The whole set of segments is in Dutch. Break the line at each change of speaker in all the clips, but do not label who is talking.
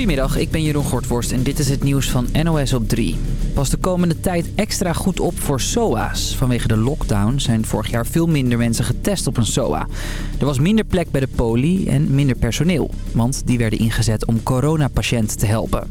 Goedemiddag, ik ben Jeroen Gortworst en dit is het nieuws van NOS op 3. Pas de komende tijd extra goed op voor SOA's. Vanwege de lockdown zijn vorig jaar veel minder mensen getest op een SOA. Er was minder plek bij de poli en minder personeel. Want die werden ingezet om coronapatiënten te helpen.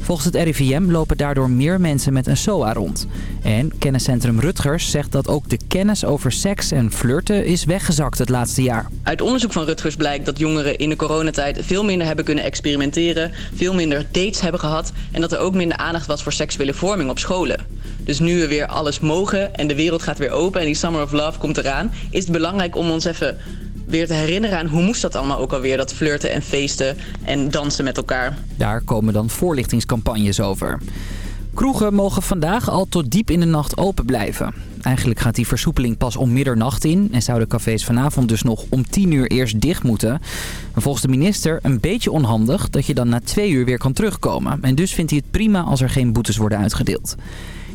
Volgens het RIVM lopen daardoor meer mensen met een SOA rond. En kenniscentrum Rutgers zegt dat ook de kennis over seks en flirten is weggezakt het laatste jaar.
Uit onderzoek van Rutgers blijkt dat jongeren in de coronatijd veel minder hebben kunnen experimenteren, veel minder dates hebben gehad en dat er ook minder aandacht was voor seksuele vorming op scholen. Dus nu we weer alles mogen en de wereld gaat weer open en die Summer of Love komt eraan, is het belangrijk om ons even weer te herinneren aan hoe moest dat allemaal ook alweer, dat flirten en feesten en dansen met elkaar.
Daar komen dan voorlichtingscampagnes over. Kroegen mogen vandaag al tot diep in de nacht open blijven. Eigenlijk gaat die versoepeling pas om middernacht in... en zouden cafés vanavond dus nog om 10 uur eerst dicht moeten. Maar volgens de minister een beetje onhandig dat je dan na twee uur weer kan terugkomen. En dus vindt hij het prima als er geen boetes worden uitgedeeld.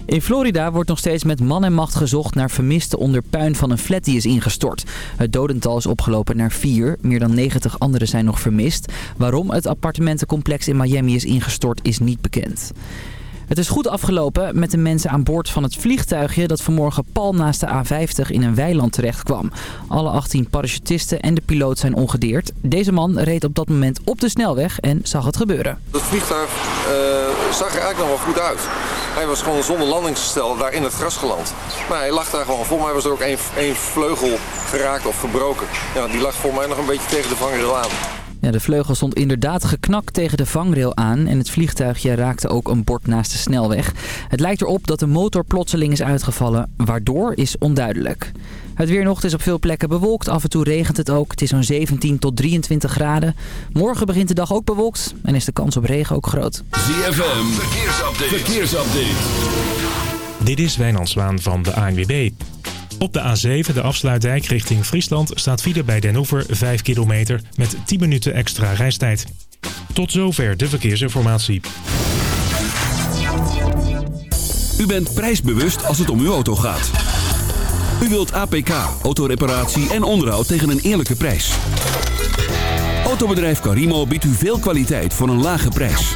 In Florida wordt nog steeds met man en macht gezocht naar vermisten onder puin van een flat die is ingestort. Het dodental is opgelopen naar vier. Meer dan 90 anderen zijn nog vermist. Waarom het appartementencomplex in Miami is ingestort is niet bekend. Het is goed afgelopen met de mensen aan boord van het vliegtuigje dat vanmorgen pal naast de A50 in een weiland terecht kwam. Alle 18 parachutisten en de piloot zijn ongedeerd. Deze man reed op dat moment op de snelweg en zag het gebeuren.
Het vliegtuig uh, zag er eigenlijk nog wel goed uit. Hij was gewoon zonder landingsgestel daar in het gras geland. Maar hij lag daar gewoon vol. mij was er ook één, één vleugel geraakt of gebroken. Ja, die lag voor mij nog een beetje tegen de vangrail aan.
Ja, de vleugel stond inderdaad geknakt tegen de vangrail aan en het vliegtuigje raakte ook een bord naast de snelweg. Het lijkt erop dat de motor plotseling is uitgevallen, waardoor is onduidelijk. Het weer nog is op veel plekken bewolkt, af en toe regent het ook. Het is zo'n 17 tot 23 graden. Morgen begint de dag ook bewolkt en is de kans op regen ook groot.
ZFM, verkeersupdate. verkeersupdate.
Dit is Wijnand Zwaan van de ANWB. Op de A7, de afsluitdijk richting Friesland, staat file bij Den Oever 5 kilometer met 10 minuten extra reistijd. Tot zover de verkeersinformatie.
U bent prijsbewust als het om uw auto gaat. U wilt APK, autoreparatie en onderhoud tegen een eerlijke prijs. Autobedrijf Carimo biedt u veel kwaliteit voor een lage prijs.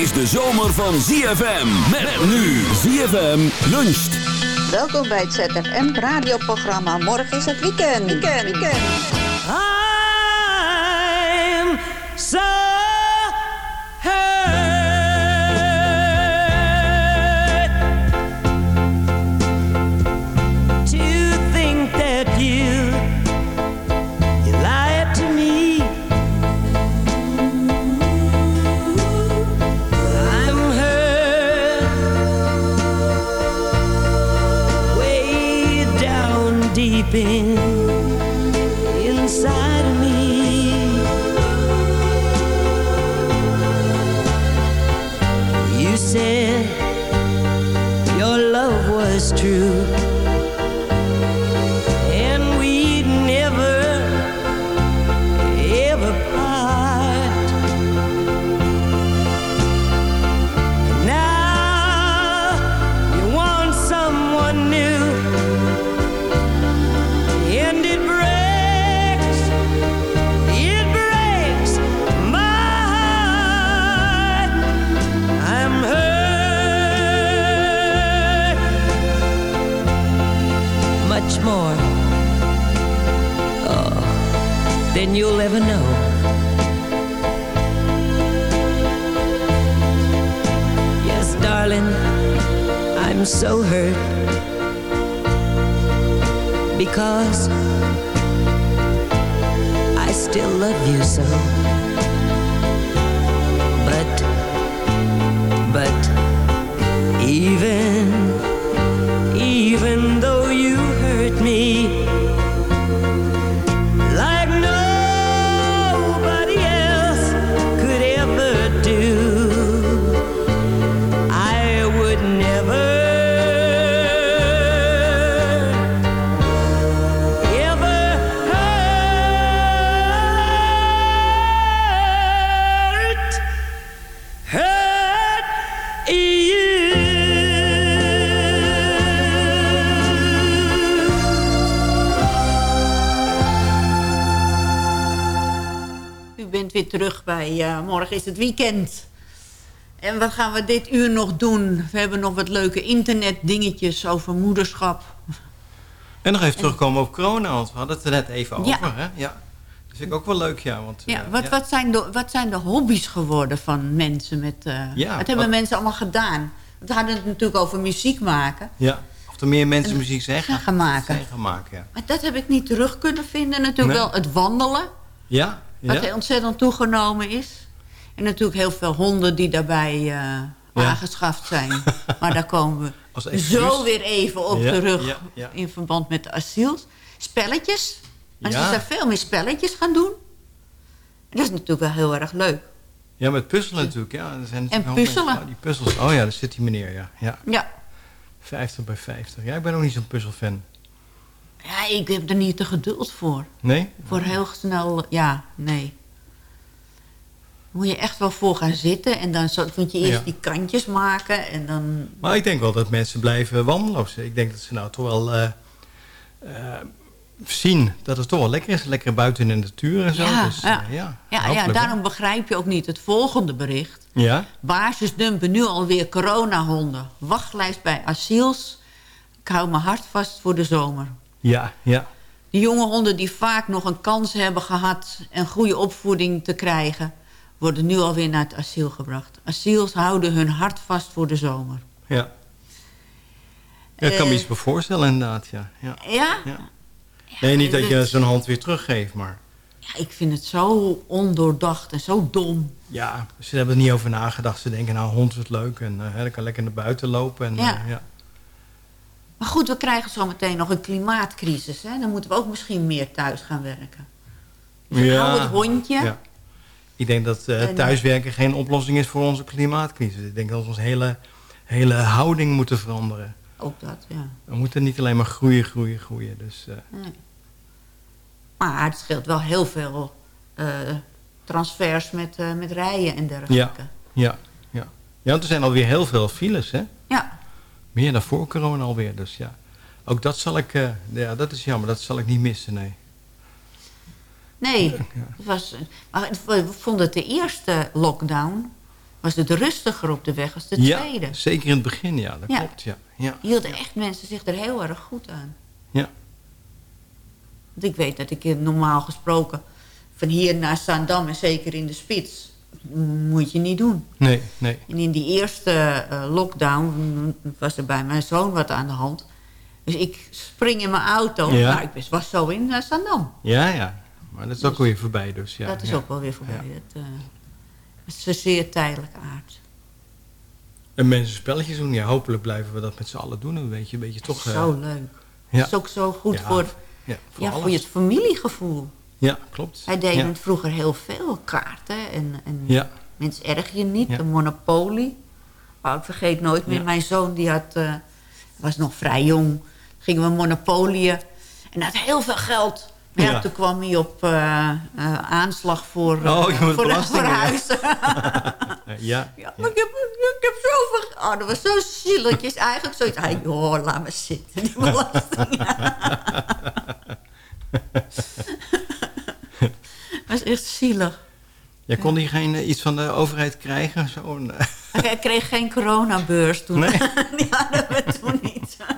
is de zomer van ZFM. Met nu ZFM luncht.
Welkom bij het ZFM radioprogramma. Morgen is het weekend. Weekend, weekend. I'm so
Morgen is het weekend. En wat gaan we dit uur nog doen? We hebben nog wat leuke internetdingetjes over moederschap.
En nog even terugkomen op corona, want we hadden het er net even
Ja.
over. Hè? Ja. Dat vind ik ook wel leuk, ja. Want,
Ja,
eh,
wat,
ja.
Wat, zijn de, wat zijn de hobby's geworden van mensen? Met, eh,
Ja,
wat hebben
wat-
mensen allemaal gedaan? We hadden het natuurlijk over muziek maken.
Ja, of er meer mensen muziek zeggen.
Maken.
Zeggen maken, ja.
Maar dat heb ik niet terug kunnen vinden. Natuurlijk
Nee.
wel het wandelen.
Ja,
Wat
ja.
ontzettend toegenomen is. En natuurlijk heel veel honden die daarbij eh, aangeschaft zijn. maar daar komen
Als
we zo weer even op terug. In verband met de asiels. Spelletjes.
Ja.
ze zijn veel meer spelletjes gaan doen. En dat is natuurlijk wel heel erg leuk.
Ja, met puzzelen natuurlijk. Ja. Er zijn
En
mensen-
puzzelen.
Oh, die puzzels. Oh ja, daar zit die meneer, ja. ja.
Ja.
50 bij 50. Ja, ik ben ook niet zo'n puzzelfan.
Ja, ik heb er niet de geduld voor.
Nee?
Voor heel snel, ja, nee. Moet je echt wel voor gaan zitten. En dan moet je eerst
Ja.
die kantjes maken. En dan...
Maar ik denk wel dat mensen blijven wandelen. Ik denk dat ze nou toch wel eh, eh, zien dat het toch wel lekker is. Lekker buiten in de natuur en zo.
Ja,
dus,
ja.
eh, ja,
Ja, daarom begrijp je ook niet het volgende bericht.
Ja?
Baasjes dumpen nu alweer coronahonden. Wachtlijst bij asiels. Ik hou mijn hart vast voor de zomer.
Ja, ja.
De jonge honden die vaak nog een kans hebben gehad... en goede opvoeding te krijgen... worden nu alweer naar het asiel gebracht. Asiels houden hun hart vast voor de zomer.
Ja. Ja, ik kan me
Eh,
iets voorstellen inderdaad, ja. ja.
Ja?
ja. Nee, niet dat je zo'n hand weer teruggeeft, maar...
Ja, ik vind het zo ondoordacht en zo dom.
Ja, ze hebben er niet over nagedacht. Ze denken, nou, hond is leuk en uh, dan kan lekker naar buiten lopen. En,
Ja.
eh, ja.
Maar goed, we krijgen zo meteen nog een klimaatcrisis. Hè? Dan moeten we ook misschien meer thuis gaan werken. Dus een oud hondje.
Ja. Ik denk dat eh,
En-
thuiswerken geen oplossing is voor onze klimaatcrisis. Ik denk dat we onze hele, hele houding moeten veranderen.
Ook dat, ja.
We moeten niet alleen maar groeien, groeien, groeien. Dus, eh,
Nee. Maar het scheelt wel heel veel eh, transfers met, eh, met rijden en dergelijke.
ja, ja, ja. Ja, want er zijn alweer heel veel files, hè?
Ja.
Meer dan voor corona alweer, dus ja. Ook dat zal ik, eh, ja, dat is jammer, dat zal ik niet missen, nee.
Nee, het was, maar we vonden het de eerste lockdown... was het rustiger op de weg als de
ja,
tweede.
zeker in het begin, ja, dat
Ja.
klopt, ja. ja.
Hielden echt mensen zich er heel erg goed aan.
Ja.
Want ik weet dat ik normaal gesproken... van hier naar Zaandam en zeker in de spits... moet je niet doen.
Nee, nee.
En in die eerste eh, lockdown mm, was er bij mijn zoon wat aan de hand. Dus ik spring in mijn auto.
Ja.
Nou, ik was- zo in uh.
Ja, ja. Maar dat is ook weer voorbij, dus ja.
dat is
ja.
ook wel weer voorbij. Het, eh, het is een zeer tijdelijk aard.
En mensen spelletjes doen, ja, hopelijk blijven we dat met z'n allen doen. Een beetje, een beetje toch... eh,
zo leuk.
ja.
Het is ook zo goed voor,
ja, voor
ja,
alles.
voor je familiegevoel.
Ja, klopt.
Wij deden
ja.
het vroeger heel veel kaarten. En, en
Ja.
mensen erg je niet. De Monopoly. Maar ik vergeet nooit meer. Mijn zoon die had, eh, was nog vrij jong. Gingen we Monopolieën. En had heel veel geld. Ja,
Ja.
toen kwam hij op eh, eh, aanslag voor, eh,
Oh, moet
voor,
ja.
huizen.
Eh, ja.
Ja, maar ik heb, ik heb zoveel... Oh, dat was zo is eigenlijk zoiets... Ah, joh, laat me zitten. Die belasting. dat was echt zielig.
Ja, kon hij geen eh, iets van de overheid krijgen? Eh,
Ik kreeg geen coronabeurs toen.
Nee.
Die hadden we toen niet. Daar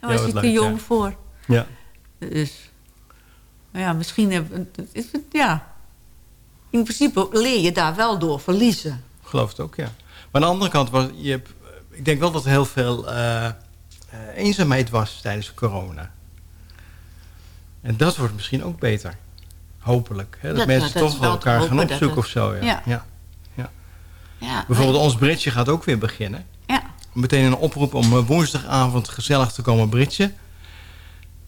Ja,
was
wat
ik te jong
ja.
voor.
ja.
Dus, maar ja, misschien hebben we... Is het, ja. In principe leer je daar wel door verliezen.
Geloof het ook, ja. Maar aan de andere kant, was, je hebt, ik denk wel dat er heel veel eh, eh, eenzaamheid was tijdens corona. En dat wordt misschien ook beter. Hopelijk. Hè? Dat,
Dat-
mensen
dat
toch
wel
elkaar gaan
hopen
opzoeken of zo. Ja.
Ja.
Ja.
Ja,
Bijvoorbeeld ons bridge gaat ook weer beginnen.
Ja.
Meteen een oproep om eh, woensdagavond gezellig te komen bridgen.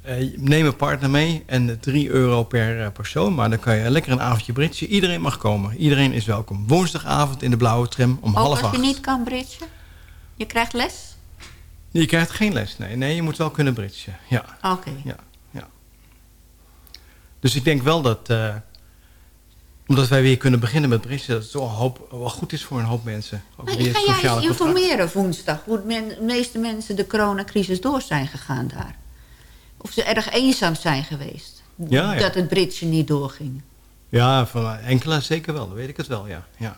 Eh, neem een partner mee en 3 euro per eh, persoon. Maar dan kan je lekker een avondje bridgen. Iedereen mag komen. Iedereen is welkom. Woensdagavond in de blauwe tram om
Ook
half
als
acht.
je niet kan bridgen? Je krijgt les?
Je krijgt geen les, nee. Nee, je moet wel kunnen bridgen. Ja,
Oké.
ja, ja. Dus ik denk wel dat... eh, omdat wij weer kunnen beginnen met bridgen... dat het wel, hoop, wel goed is voor een hoop mensen. Ook
ik ga jij informeren woensdag... hoe men- de meeste mensen de coronacrisis door zijn gegaan daar. Of ze erg eenzaam zijn geweest.
Ja, ja.
Dat het bridge niet doorging.
Ja, van enkele zeker wel. Dat weet ik het wel, ja. ja.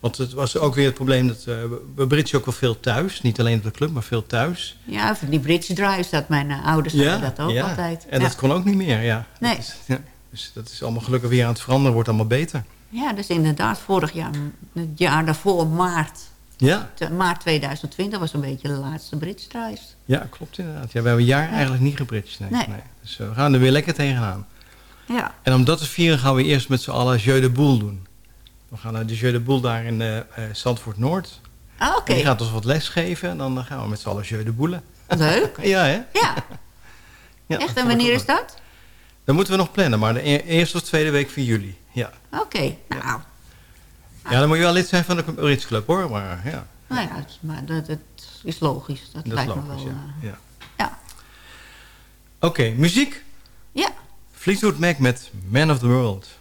Want het was ook weer het probleem dat... eh, we bridgen ook wel veel thuis. Niet alleen op de club, maar veel thuis.
Ja, van die bridge drives, dat mijn eh, ouders hadden dat ook
ja.
altijd.
En
ja.
dat kon ook niet meer, ja.
Nee.
Dat is, ja. Dus dat is allemaal gelukkig weer aan het veranderen. Wordt allemaal beter.
ja, dus inderdaad, vorig jaar, het jaar daarvoor, maart,
Ja,
maart 2020 was een beetje de laatste bridge drives.
ja klopt inderdaad. Ja, we hebben een jaar eigenlijk niet gebridged. Nee,
Nee.
nee. Dus eh, we gaan er weer lekker tegenaan.
Ja,
En om dat te vieren gaan we eerst met z'n allen Jeu de Boel doen. We gaan naar de Jeu de Boel daar in eh eh, Zandvoort Noord.
ah, oké.
Die gaat ons wat les geven en dan gaan we met z'n allen Jeu de Boelen.
Leuk.
Ja, hè?
Ja,
Ja,
echt. En wanneer is dat?
Dat moeten we nog plannen, maar de e- eerste of tweede week van juli. Ja.
Oké, nou,
ja, dan moet je wel lid zijn van de Brits Club, hoor. Maar ja,
nou ja, maar dat, dat is logisch. Dat,
dat is
lijkt me
logisch,
wel.
ja.
eh,
ja.
ja.
Oké, muziek.
ja.
Fleetwood Mac met Man of the World.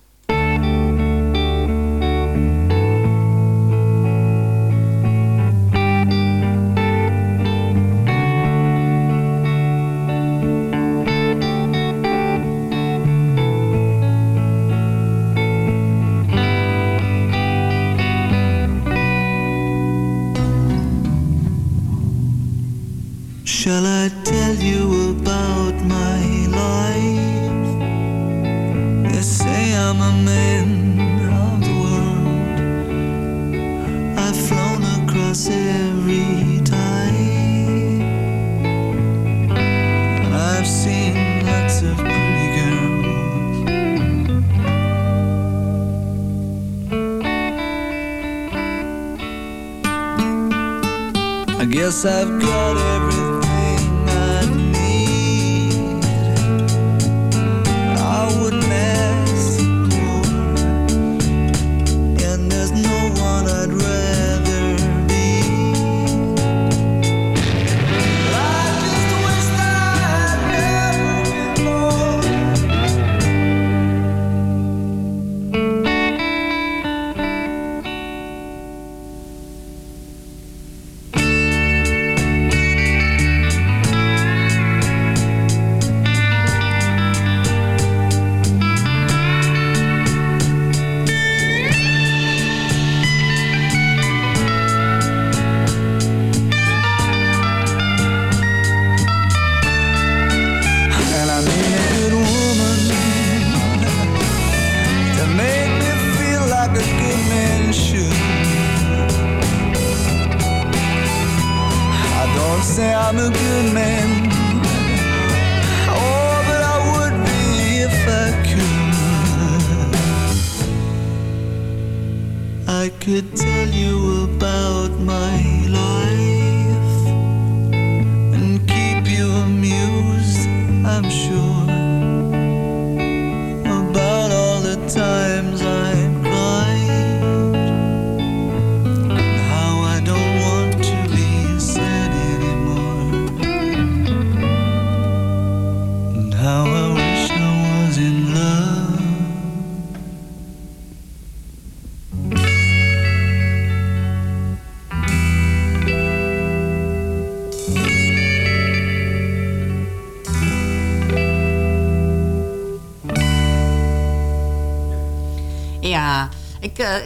I'm a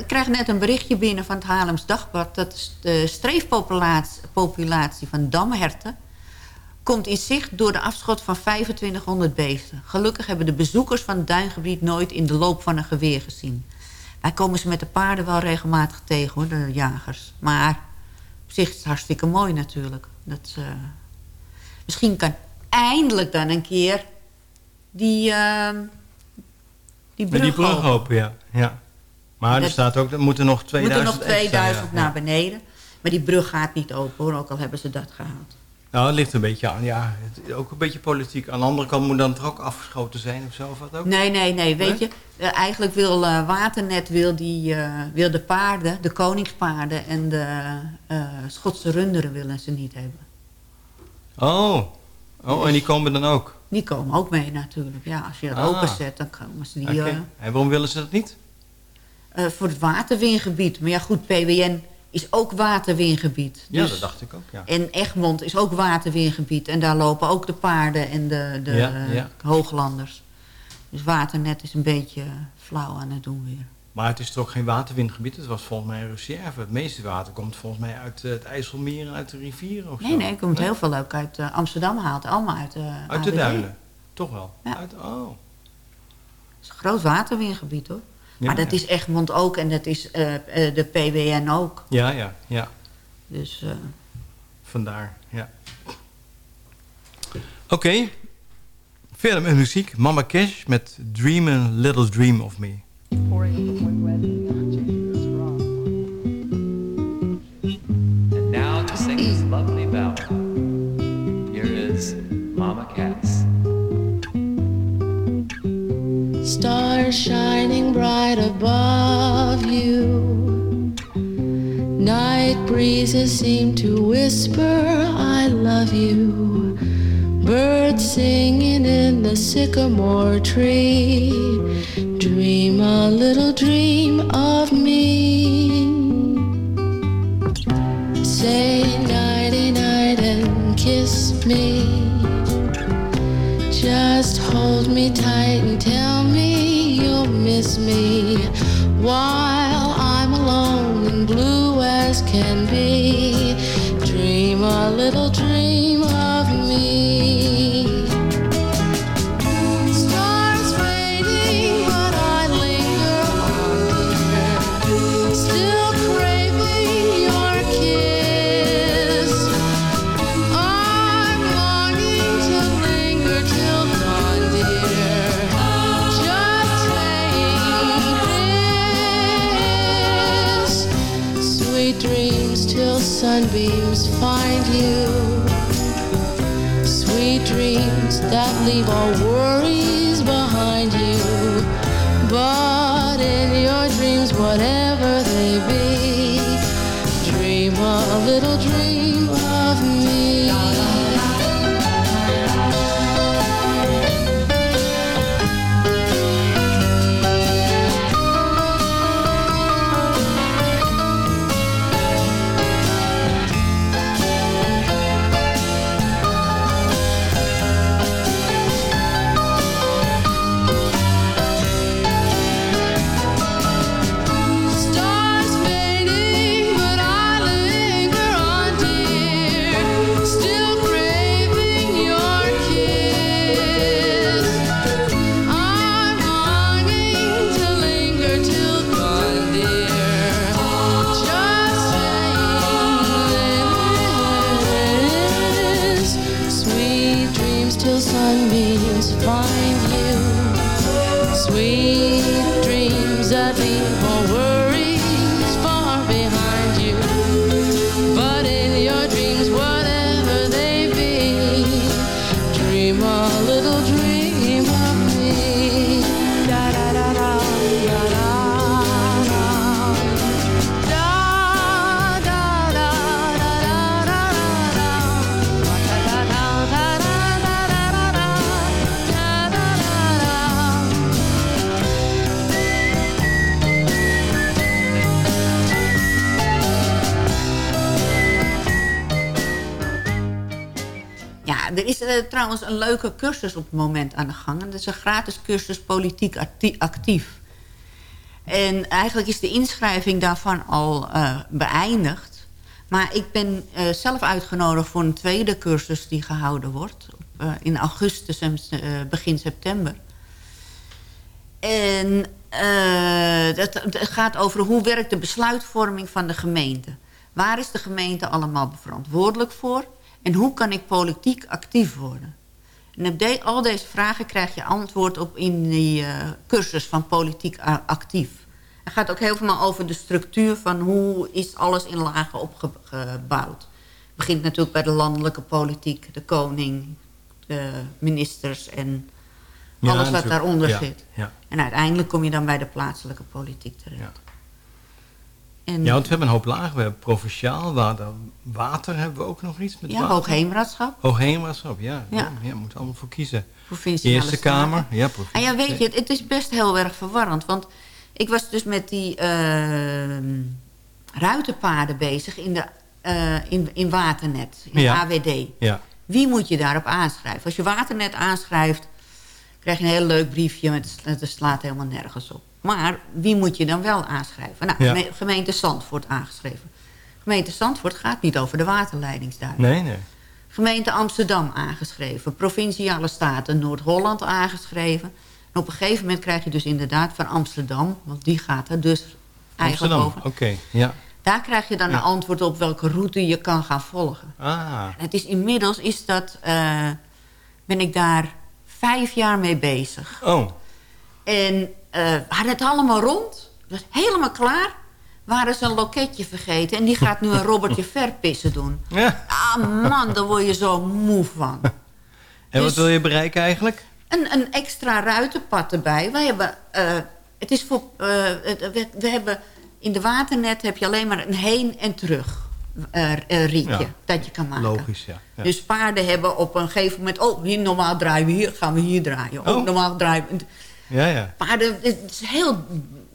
ik krijg net een berichtje binnen van het Haarlems Dagblad... dat de streefpopulatie populatie van damherten... komt in zicht door de afschot van 2500 beesten. Gelukkig hebben de bezoekers van het duingebied... nooit in de loop van een geweer gezien. Wij komen ze met de paarden wel regelmatig tegen, hoor, de jagers. Maar op zich is het hartstikke mooi natuurlijk. Dat, eh, misschien kan eindelijk dan een keer die, eh, die
Met
brug,
die
open.
open, ja. ja. Maar er
Dat-
staat ook, er moeten nog
Er
2000
moeten nog 2000
extra, ja.
naar beneden. Maar die brug gaat niet open hoor, ook al hebben ze dat gehaald.
Nou, het ligt een beetje aan, ja. Het, ook een beetje politiek. Aan de andere kant moet dan toch ook afgeschoten zijn of zo, of wat ook?
Nee, nee, nee. Weet
Nee?
je, eh, eigenlijk wil eh, Waternet wil die, eh, wil de paarden, de koningspaarden en de eh, Schotse runderen willen ze niet hebben.
Oh. oh, en die komen dan ook?
Die komen ook mee natuurlijk. Ja, als je het
Ah.
openzet, dan komen ze die eh,
En waarom willen ze dat niet?
Eh, voor het waterwingebied. Maar ja goed, PWN is ook waterwingebied.
Ja,
Dus-
dat dacht ik ook, ja.
En Egmond is ook waterwingebied. En daar lopen ook de paarden en de, de
Ja, ja.
hooglanders. Dus waternet is een beetje flauw aan het doen weer.
Maar het is toch geen waterwindgebied? Het was volgens mij een reserve. Het meeste water komt volgens mij uit eh, het IJsselmeer en uit de rivieren of
Nee,
zo.
nee, er komt heel veel ook uit eh, Amsterdam haalt. Allemaal uit, eh
Uit de duinen? Toch wel?
Ja.
Uit, oh.
Het is een groot waterwindgebied hoor.
Ja,
maar dat
ja.
is Egmond ook en dat is eh, eh, de PWN ook.
Ja, ja, ja.
Dus eh,
Vandaar, ja. Oké. Verder met muziek. Mama Cash met Dream a Little Dream of Me.
And now to sing this lovely ballad. Here is Mama Cass.
Stars shining bright above you. Night breezes seem to whisper, I love you. Birds singing in the sycamore tree. Dream a little dream of me. Say nighty night and kiss me. Just hold me tight and tell me you'll miss me while I'm alone and blue as can be. Dream a little dream that leave
our world. Eh, trouwens een leuke cursus op het moment aan de gang. En dat is een gratis cursus politiek acti- actief. En eigenlijk is de inschrijving daarvan al eh, beëindigd. Maar ik ben eh, zelf uitgenodigd voor een tweede cursus die gehouden wordt. Op, eh, in augustus en begin september. En dat, het gaat over hoe werkt de besluitvorming van de gemeente. Waar is de gemeente allemaal verantwoordelijk voor? En hoe kan ik politiek actief worden? En op de- al deze vragen krijg je antwoord op in die eh, cursus van politiek actief. Het gaat ook heel veel over de structuur van hoe is alles in lagen opgebouwd. Het begint natuurlijk bij de landelijke politiek, de koning, de ministers en
Ja,
alles wat daaronder
Ja,
zit.
ja.
En uiteindelijk kom je dan bij de plaatselijke politiek terecht. En,
Ja, want we hebben een hoop lagen. We hebben provinciaal, water, water hebben we ook nog iets met
Ja. Hoogheemraadschap.
Hoogheemraadschap, ja.
Ja.
Ja, ja moeten allemaal voor kiezen.
Provinciale
Eerste
staten.
Kamer, ja.
En ja, weet je, het, het is best heel erg verwarrend. Want ik was dus met die ehm, ruitenpaarden bezig in, de, eh, in, in Waternet, in
Ja.
AWD.
Ja.
Wie moet je daarop aanschrijven? Als je Waternet aanschrijft, krijg je een heel leuk briefje, met het slaat helemaal nergens op. Maar wie moet je dan wel aanschrijven? Nou,
Ja.
gemeente Zandvoort aangeschreven. Gemeente Zandvoort gaat niet over de waterleidingsduinen.
Nee, nee.
Gemeente Amsterdam aangeschreven. Provinciale Staten Noord-Holland aangeschreven. En op een gegeven moment krijg je dus inderdaad van Amsterdam... want die gaat er dus eigenlijk
Amsterdam,
over.
oké. Ja.
Daar krijg je dan
Ja.
een antwoord op welke route je kan gaan volgen.
Ah,
het is inmiddels is dat, eh, ben ik daar vijf jaar mee bezig.
oh.
En eh, we hadden het allemaal rond. Was helemaal klaar. Waren ze een loketje vergeten. En die gaat nu een Robertje Verpissen doen.
Ja.
Ah man, daar word je zo moe van.
En wat
Dus-
wil je bereiken eigenlijk?
Een, een extra ruitenpad erbij. Wij hebben, eh, het is voor, eh, we, we hebben, in de waternet heb je alleen maar een heen en terug eh, eh, rietje
Ja.
dat je kan maken.
Logisch, ja. ja.
Dus paarden hebben op een gegeven moment... oh, hier normaal draaien we hier, gaan we hier draaien. Oh,
Oh.
normaal draaien we...
ja, ja.
Paarden, het is heel...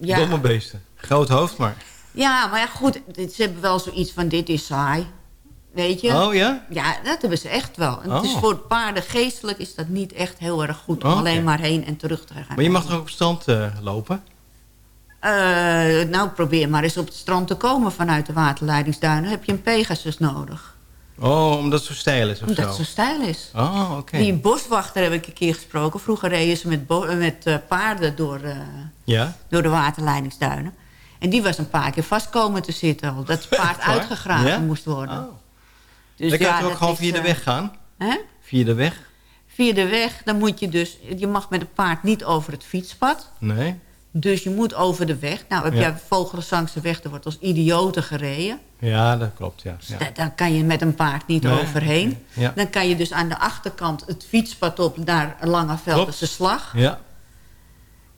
Ja,
Domme beesten. Groot hoofd maar.
ja, maar ja, goed, ze hebben wel zoiets van dit is saai. Weet je?
Oh ja?
Ja, dat hebben ze echt wel. En Het is
Oh.
voor paarden geestelijk is dat niet echt heel erg goed... om
Oh,
alleen maar heen en terug te gaan.
Maar je mag toch ook op strand eh, lopen?
Eh, nou, probeer maar eens op het strand te komen vanuit de waterleidingsduinen. heb je een Pegasus nodig.
Oh, omdat het zo stijl is of
Omdat
zo?
het zo stijl is.
Oh, oké.
Die boswachter heb ik een keer gesproken. Vroeger reden ze met, met eh, paarden door, eh,
Ja?
door de waterleidingsduinen. En die was een paar keer vast komen te zitten. al, Dat het paard uitgegraven
Ja?
moest worden.
Oh.
Dus
Dan kan
ja,
je toch ook gewoon via de
eh,
weg gaan?
Hè?
Via de weg?
Via de weg, dan moet je dus... Je mag met een paard niet over het fietspad.
Nee.
Dus je moet over de weg. Nou, heb
Ja.
jij Vogelenzangse weg, er wordt als idioten gereden.
Ja, dat klopt, ja. Ja.
da- Daar kan je met een paard niet
Nee,
overheen.
Ja.
Dan kan je dus aan de achterkant het fietspad op naar Langeveldense slag.
ja.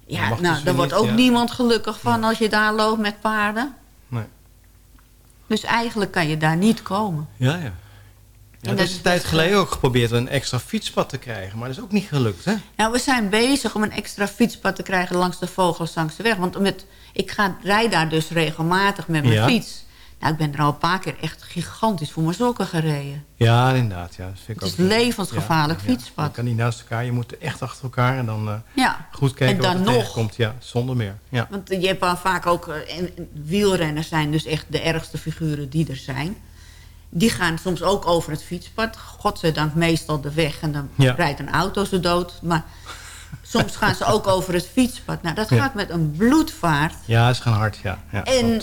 Ja, nou, daar wordt ook niemand gelukkig van als je daar loopt met paarden.
Nee.
Dus eigenlijk kan je daar niet komen.
Ja, ja. Ja, dat is een tijd geleden ook geprobeerd een extra fietspad te krijgen. Maar dat is ook niet gelukt, hè?
Nou, we zijn bezig om een extra fietspad te krijgen langs de Vogelzangse weg. Want met, ik ga, rijd daar dus regelmatig met mijn
Ja.
fiets. Nou, ik ben er al een paar keer echt gigantisch voor mijn sokken gereden.
Ja, inderdaad. Ja, dat vind ik
Het is
niet.
levensgevaarlijk fietspad.
Je kan niet naast elkaar. Je moet echt achter elkaar en dan eh, goed kijken
En
wat
dan
er
nog.
tegenkomt. Ja, zonder meer. Ja.
Want je hebt wel vaak ook... eh, en- en wielrenners zijn dus echt de ergste figuren die er zijn. Die gaan soms ook over het fietspad. Godzijdank meestal de weg. En dan
Ja.
rijdt een auto ze dood. Maar soms gaan ze ook over het fietspad. Nou, dat
Ja.
gaat met een bloedvaart.
ja, is gaan hard. Ja. Ja,
En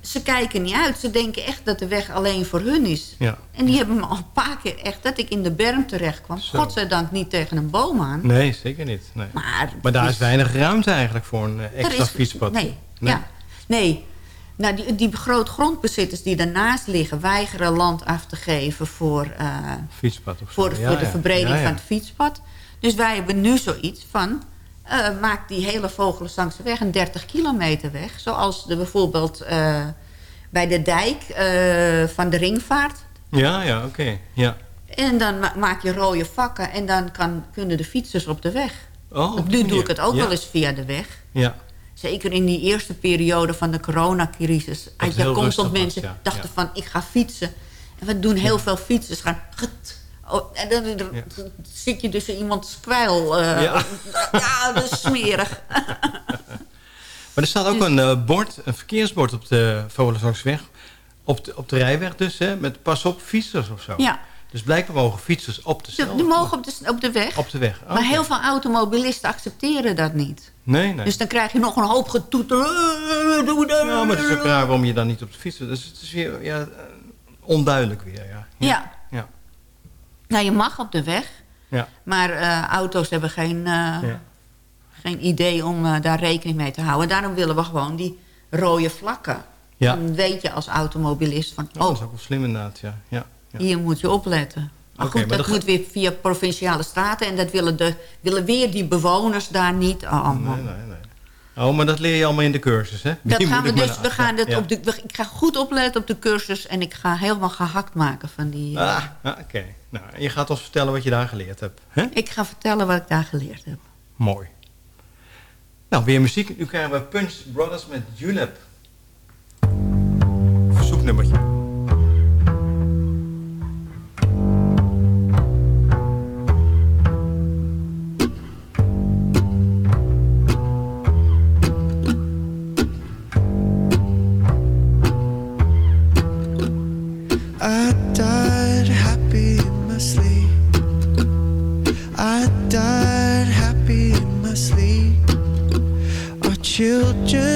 ze kijken niet uit. Ze denken echt dat de weg alleen voor hun is.
Ja.
En die hebben me al een paar keer echt... dat ik in de berm terecht kwam.
Zo.
Godzijdank niet tegen een boom aan.
Nee, zeker niet. Nee.
Maar,
Maar daar is weinig ruimte eigenlijk voor een eh, extra
is-
fietspad.
Nee, Ja. nee. Nou, die, die grootgrondbezitters die daarnaast liggen... weigeren land af te geven voor, eh,
Fietspad of zo.
voor,
Ja,
voor de verbreding
Ja, ja.
van het fietspad. Dus wij hebben nu zoiets van... eh, maak die hele Vogelenzangse weg een 30 kilometer weg. Zoals de, bijvoorbeeld eh, bij de dijk van de ringvaart.
Ja, ja, oké. Ja.
En dan ma- maak je rode vakken en dan kan, kunnen de fietsers op de weg.
Oh,
nu doe ik het ook wel eens via de weg.
Ja.
Zeker in die eerste periode van de coronacrisis. Had je constant
was,
mensen
ja.
dachten
Ja.
van ik ga fietsen. En wat doen heel veel fietsers? Gaan gut. Oh, en dan, dan- zit je dus in iemands kwijl. eh,
Ja.
dat is smerig.
Maar er staat ook een eh, bord, een verkeersbord op de Vogelzangsweg. Op de, op de rijweg dus, hè, met pas op fietsers of zo.
Ja.
Dus blijkbaar mogen fietsers op de snelweg.
die mogen op de, op de weg.
Op de weg. Oh,
Maar
oké.
heel veel automobilisten accepteren dat niet.
Nee, nee.
Dus dan krijg je nog een hoop getoeter.
Ja, maar het is ook raar waarom je dan niet op de fiets zit. Dus het is weer ja, eh, onduidelijk weer, ja.
Ja.
Ja.
Nou, je mag op de weg.
Ja.
Maar eh, auto's hebben geen, eh,
Ja.
geen idee om daar rekening mee te houden. Daarom willen we gewoon die rode vlakken.
Ja.
Dan weet je als automobilist van...
Oh, dat
oh,
is ook wel slim inderdaad, ja. ja.
Hier moet je opletten. Maar goed,
maar
dat moet weer via provinciale staten. En dat willen, de, willen weer die bewoners daar niet. Man.
Nee, nee, nee. Oh, maar dat leer je allemaal in de cursus, hè?
Dat
Die
gaan we dus, we gaan
ja,
dit op de, we- ik ga goed opletten op de cursus en ik ga helemaal gehakt maken van die... eh,
Ah, ah, oké. Nou, je gaat ons vertellen wat je daar geleerd hebt. Hè?
Ik ga vertellen wat ik daar geleerd heb.
Mooi. Nou, weer muziek. Nu krijgen we Punch Brothers met Julep. Verzoeknummertje.
children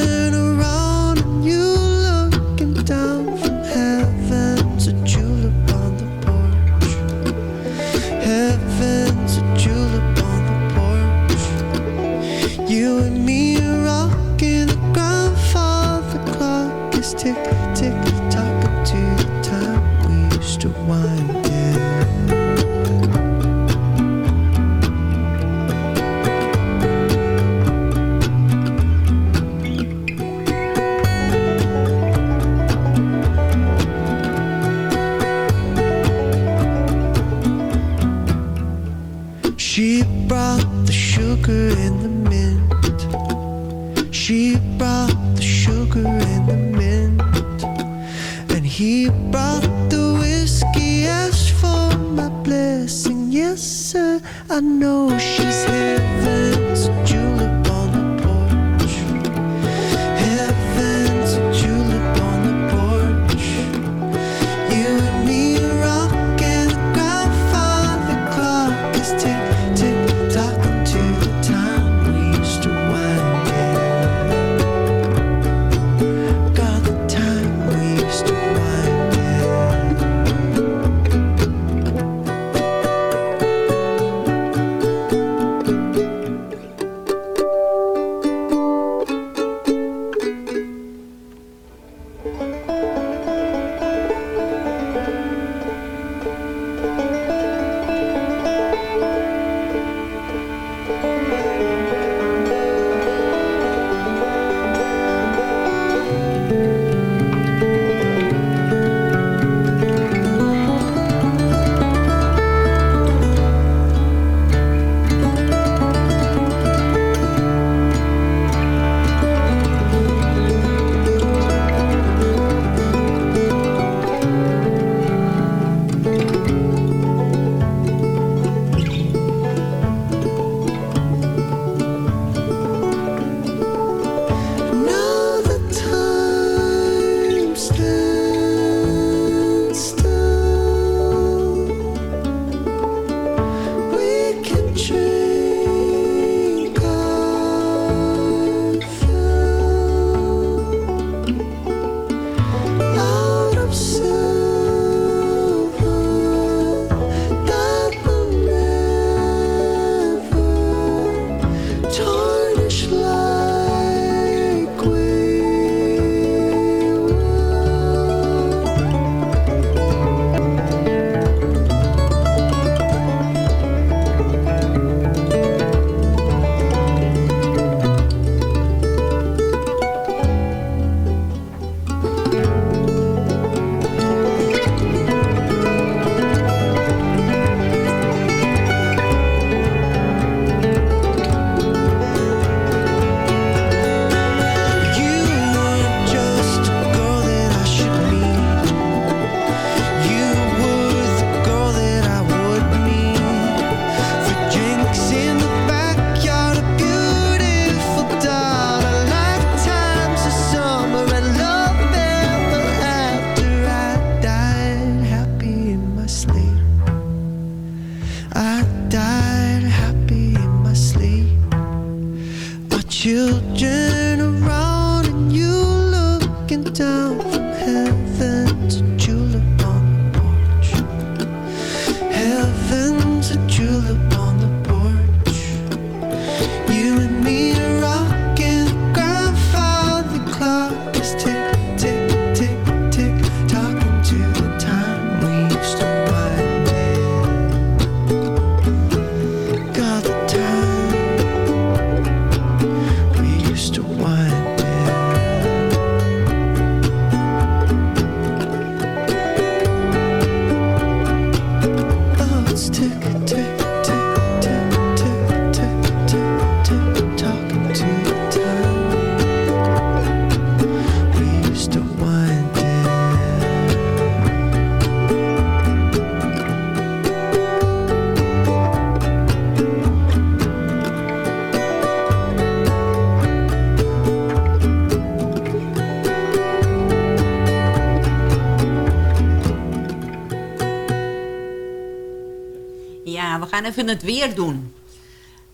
even het weer doen.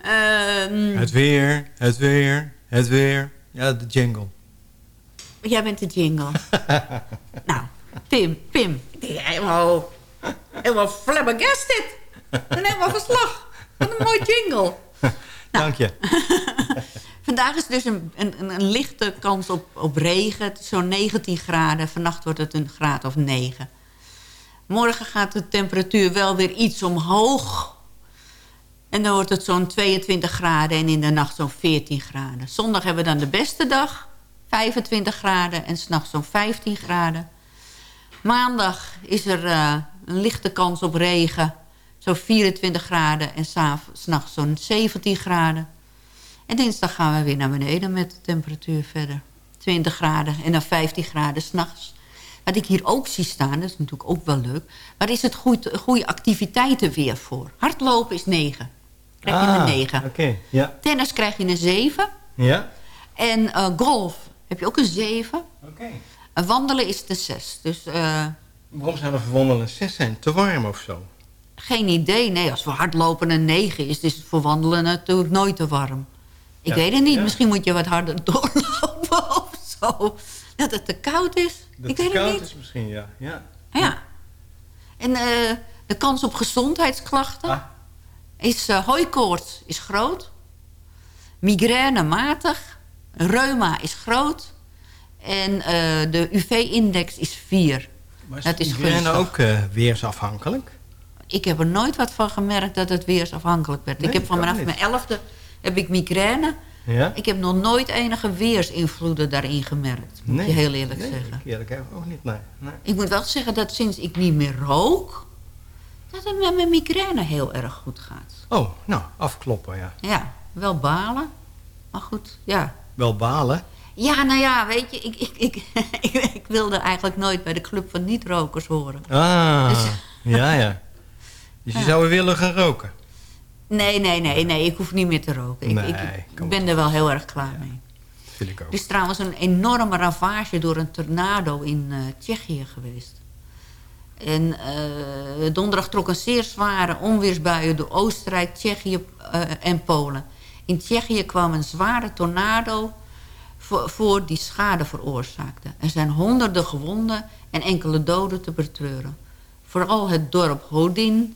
Ehm,
het weer, het weer, het weer. Ja, de jingle.
Jij bent de jingle. nou, Pim, Pim. Helemaal, helemaal flabbergasted. En helemaal verslag. Wat een mooi jingle.
Nou, Dank je.
Nou, vandaag is dus een, een, lichte kans op, op regen. Zo'n 19 graden. Vannacht wordt het een graad of 9. Morgen gaat de temperatuur wel weer iets omhoog. En dan wordt het zo'n 22 graden en in de nacht zo'n 14 graden. Zondag hebben we dan de beste dag. 25 graden en s'nachts zo'n 15 graden. Maandag is er eh, een lichte kans op regen. Zo'n 24 graden en s'nachts zo'n 17 graden. En dinsdag gaan we weer naar beneden met de temperatuur verder. 20 graden en dan 15 graden s'nachts. Wat ik hier ook zie staan, dat is natuurlijk ook wel leuk. Waar is het goede, goede activiteiten weer voor? Hardlopen is 9. Krijg je een
Ah,
9.
Oké, ja.
Tennis krijg je een 7.
Ja?
En eh, golf heb je ook een 7.
Oké.
En wandelen is de 6. Dus eh,
Waarom zou er verwonderen 6 zijn? Te warm of zo?
geen idee. Nee, als we hardlopen een 9 is, is het voor wandelen natuurlijk nooit te warm. Ik
Ja,
weet het niet.
ja.
Misschien moet je wat harder doorlopen of zo. Dat het te koud is.
Dat
ik
het
weet het
koud
niet.
is misschien, ja. ja.
Ja. En eh, de kans op gezondheidsklachten
Ah.
Is uh, hooikoorts is groot. Migraine matig. Reuma is groot. En eh, de UV-index is 4.
Maar is
dat is
migraine ook eh, weersafhankelijk?
Ik heb er nooit wat van gemerkt dat het weersafhankelijk werd.
Nee,
ik heb vanaf mijn elfde heb ik migraine.
Ja?
Ik heb nog nooit enige weersinvloeden daarin gemerkt. Moet
Nee.
je heel eerlijk
nee,
zeggen.
eerlijk ook niet, nee. nee.
Ik moet wel zeggen dat sinds ik niet meer rook... dat het met mijn migraine heel erg goed gaat.
Oh, nou, afkloppen, ja.
Ja, wel balen. Maar goed, ja.
Wel balen.
Ja, nou ja, weet je, ik, ik, ik, ik, wilde eigenlijk nooit bij de club van niet-rokers horen.
Ah,
Dus-
ja, ja. Dus je
Ja.
zou willen gaan roken?
Nee, nee, nee, nee, ik hoef niet meer te roken. Ik,
Nee,
ik, ik ben er wel heel erg klaar mee.
Dat vind ik ook.
Er is trouwens een enorme ravage door een tornado in eh, Tsjechië geweest. En eh, donderdag trok een zeer zware onweersbuien door Oostenrijk, Tsjechië eh, en Polen. In Tsjechië kwam een zware tornado voor, voor die schade veroorzaakte. Er zijn honderden gewonden en enkele doden te betreuren. Vooral het dorp Hodin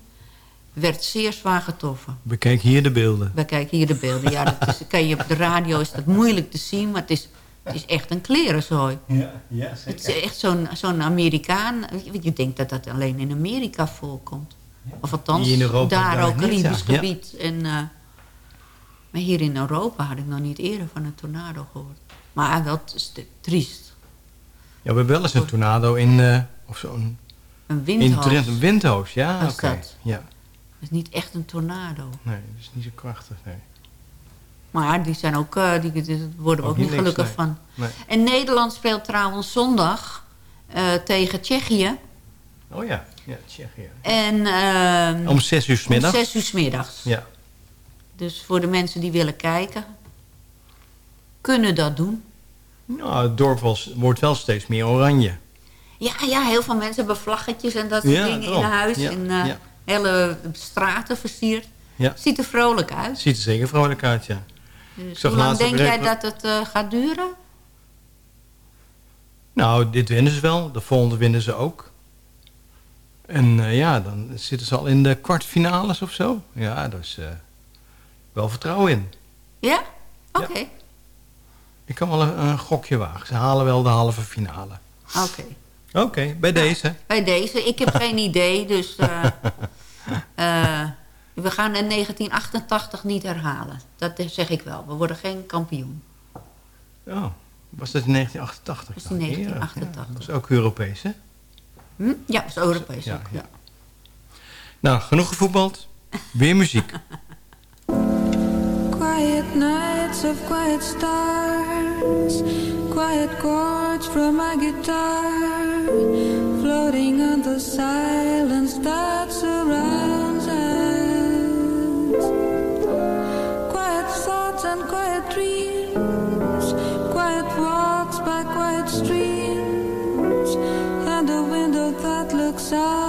werd zeer zwaar getroffen.
Bekijk hier de beelden.
We kijken hier de beelden. Ja, dat is, kan je op de radio is dat moeilijk te zien, maar het is, het is echt een klerenzooi.
Ja, ja
Het is echt zo'n zo'n Amerikaan. Je, je denkt dat dat alleen in Amerika voorkomt. Of althans,
Hier in Europa
daar ook. Caribisch
Ja.
gebied. En, eh, maar hier in Europa had ik nog niet eerder van een tornado gehoord. Maar wel t- st- triest.
Ja, we hebben wel eens een tornado in... eh, of zo'n...
Een
In
windhoos.
Een windhoos, ja, oké.
dat?
Ja,
Dat is niet echt een tornado.
nee, dat is niet zo krachtig, nee.
Maar die zijn ook, eh, die, worden we
Ook
ook niet gelukkig
nee.
van.
Nee.
En Nederland speelt trouwens zondag eh, tegen Tsjechië.
Oh ja, ja, Tsjechië.
En, ehm,
Om zes uur 's middags?
Om zes uur 's middags.
Ja.
Dus voor de mensen die willen kijken, kunnen dat doen.
Nou, het dorp was, wordt wel steeds meer oranje.
Ja, ja, heel veel mensen hebben vlaggetjes en dat soort
Ja,
dingen in huis.
Ja,
en eh,
ja.
hele straten versierd.
Ja.
Ziet er vrolijk uit.
Ziet er zeker vrolijk uit, ja.
Dus hoe lang denk jij dat het eh, gaat duren?
Nou, dit winnen ze wel. De volgende winnen ze ook. En eh, ja, dan zitten ze al in de kwartfinales of zo. Ja, daar is eh, wel vertrouwen in.
Ja? Oké.
Ik kan wel een, een gokje wagen. Ze halen wel de halve finale.
Oké.
Oké, bij deze.
Bij deze. Ik heb geen idee, dus... eh, we gaan in 1988 niet herhalen. Dat zeg ik wel. We worden geen kampioen.
Oh, was dat in 1988?
Dat is in 1988.
Ja, dat was ook Europees, hè?
Hm? Ja, dat is Europees
Ja,
ook.
ja.
Ja.
Nou, genoeg gevoetbald. Weer muziek.
Quiet nights of quiet stars, quiet chords from my guitar, floating on the silence that surrounds streams, and a window that looks out